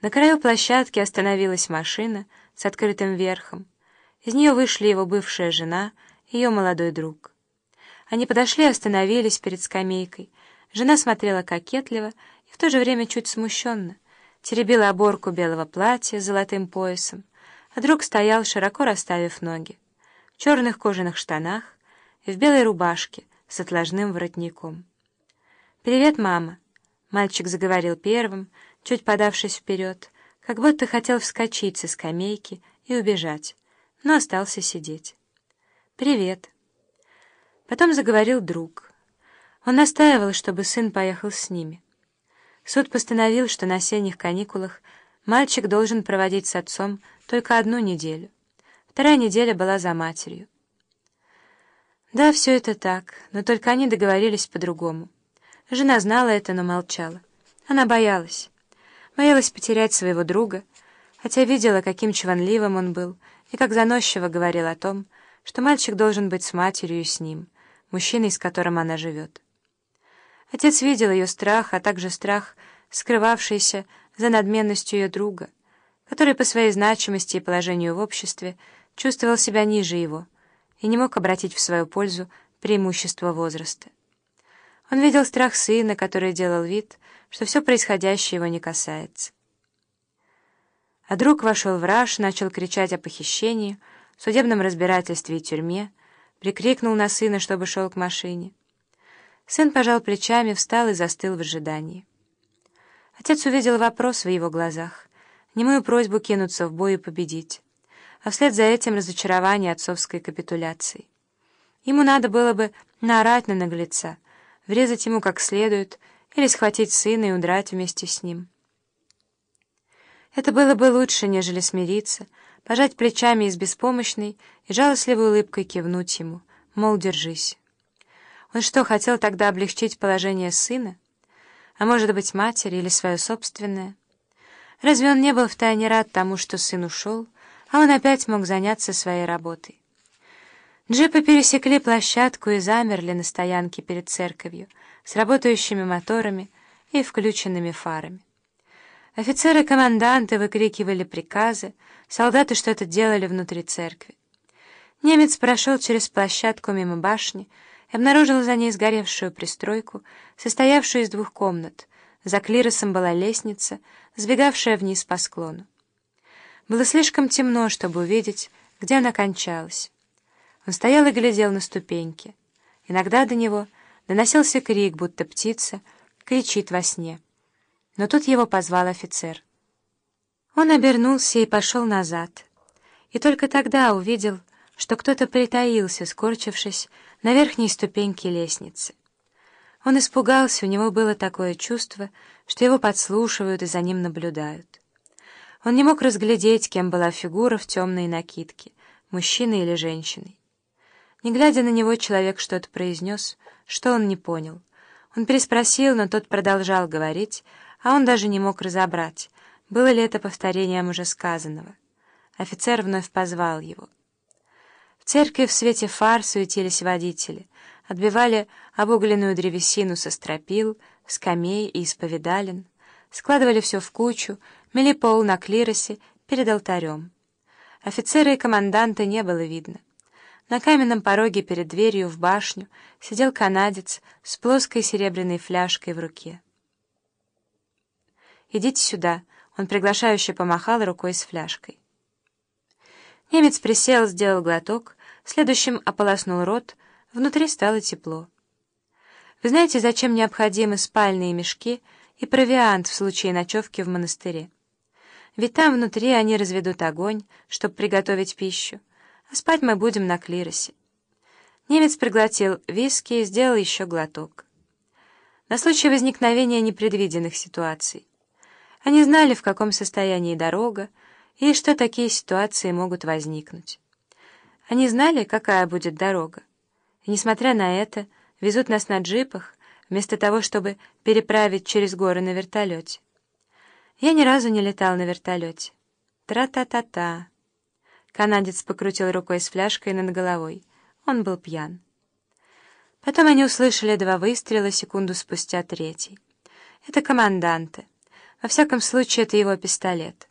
На краю площадки остановилась машина с открытым верхом. Из нее вышли его бывшая жена и ее молодой друг. Они подошли и остановились перед скамейкой. Жена смотрела кокетливо и в то же время чуть смущенно, теребила оборку белого платья с золотым поясом, а друг стоял, широко расставив ноги, в черных кожаных штанах и в белой рубашке с отложным воротником. «Привет, мама!» — мальчик заговорил первым, чуть подавшись вперед, как будто хотел вскочить со скамейки и убежать, но остался сидеть. «Привет». Потом заговорил друг. Он настаивал, чтобы сын поехал с ними. Суд постановил, что на осенних каникулах мальчик должен проводить с отцом только одну неделю. Вторая неделя была за матерью. Да, все это так, но только они договорились по-другому. Жена знала это, но молчала. Она боялась. Боялась потерять своего друга, хотя видела, каким чванливым он был, и как заносчиво говорил о том, что мальчик должен быть с матерью и с ним, мужчиной, с которым она живет. Отец видел ее страх, а также страх, скрывавшийся за надменностью ее друга, который по своей значимости и положению в обществе чувствовал себя ниже его и не мог обратить в свою пользу преимущество возраста. Он видел страх сына, который делал вид, что все происходящее его не касается. А друг вошел в раж, начал кричать о похищении, судебном разбирательстве и тюрьме, прикрикнул на сына, чтобы шел к машине. Сын пожал плечами, встал и застыл в ожидании. Отец увидел вопрос в его глазах, немую просьбу кинуться в бой и победить, а вслед за этим разочарование отцовской капитуляции. Ему надо было бы наорать на наглеца, врезать ему как следует или схватить сына и удрать вместе с ним. Это было бы лучше, нежели смириться, пожать плечами и с беспомощной и жалостливой улыбкой кивнуть ему, мол, держись. Он что, хотел тогда облегчить положение сына? А может быть, матери или свое собственное? Разве он не был втайне рад тому, что сын ушел, а он опять мог заняться своей работой? Джипы пересекли площадку и замерли на стоянке перед церковью с работающими моторами и включенными фарами. Офицеры-команданты выкрикивали приказы, солдаты что-то делали внутри церкви. Немец прошел через площадку мимо башни и обнаружил за ней сгоревшую пристройку, состоявшую из двух комнат. За клиросом была лестница, сбегавшая вниз по склону. Было слишком темно, чтобы увидеть, где она кончалась. Он стоял и глядел на ступеньки. Иногда до него доносился крик, будто птица кричит во сне. Но тут его позвал офицер. Он обернулся и пошел назад. И только тогда увидел, что кто-то притаился, скорчившись на верхней ступеньке лестницы. Он испугался, у него было такое чувство, что его подслушивают и за ним наблюдают. Он не мог разглядеть, кем была фигура в темной накидке, мужчиной или женщиной. Не глядя на него, человек что-то произнес, что он не понял. Он переспросил, но тот продолжал говорить, а он даже не мог разобрать, было ли это повторением уже сказанного. Офицер вновь позвал его. В церкви в свете фар суетились водители, отбивали обугленную древесину со стропил, скамей и исповедален, складывали все в кучу, мели пол на клиросе перед алтарем. Офицера и команданта не было видно. На каменном пороге перед дверью в башню сидел канадец с плоской серебряной фляжкой в руке. «Идите сюда», — он приглашающе помахал рукой с фляжкой. Немец присел, сделал глоток, следующим ополоснул рот, внутри стало тепло. «Вы знаете, зачем необходимы спальные мешки и провиант в случае ночевки в монастыре? Ведь там внутри они разведут огонь, чтобы приготовить пищу спать мы будем на клиросе. Немец проглотил виски и сделал еще глоток. На случай возникновения непредвиденных ситуаций. Они знали, в каком состоянии дорога, и что такие ситуации могут возникнуть. Они знали, какая будет дорога. И, несмотря на это, везут нас на джипах, вместо того, чтобы переправить через горы на вертолете. Я ни разу не летал на вертолете. Тра-та-та-та. Канадец покрутил рукой с фляжкой над головой. Он был пьян. Потом они услышали два выстрела, секунду спустя третий. Это команданты. Во всяком случае, это его пистолет.